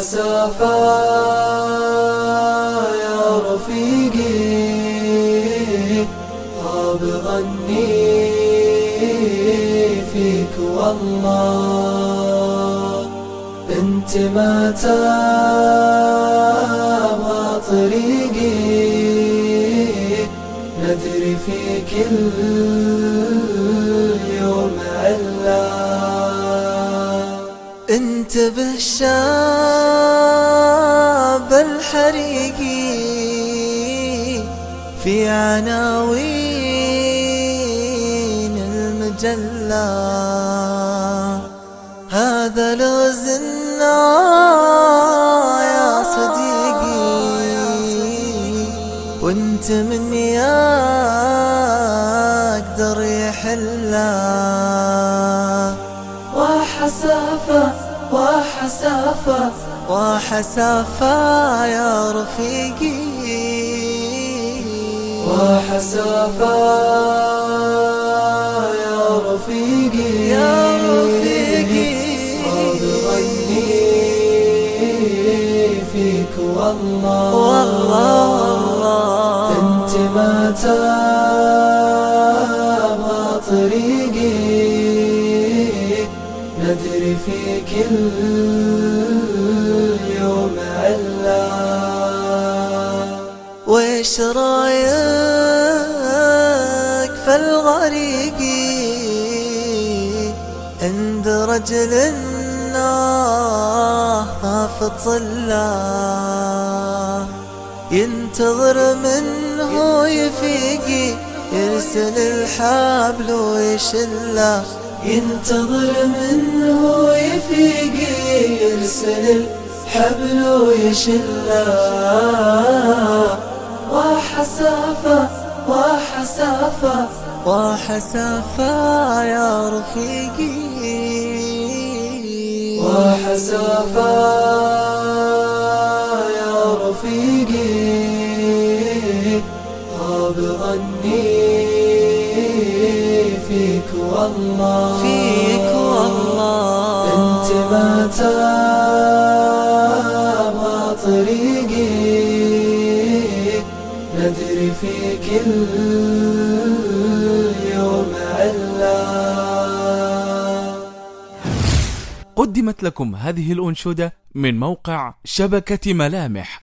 وحسافة يا رفيقي خاب ظني فيك والله. انت ما تابغى طريقي؟ ندري في كل انتبه شاب الحريقي في عناوين المجلة. هذا لغزنا يا صديقي. وانت من يا أقدر وحسافة وحسافة وحسافة يا رفيقي. وحسافة يا رفيقي. يا رفيقي. قد ظني فيك والله. والله. والله أنت ما تابغى طريقي. ندري في كل يوم علا ويش رأيك في الغريقي عند رجل في طله ينتظر منه يفيقي يرسل الحبل ويشله. ينتظر منه يفيقي يرسل الحبل ويشله. وحسافة وحسافة وحسافة يا رفيقي. وحسافة يا رفيقي. خاب ظني. فيك والله. فيك والله. انت ما تابغى طريقي. ندري في كل يوم علا قدمت لكم هذه الأنشودة من موقع شبكة ملامح.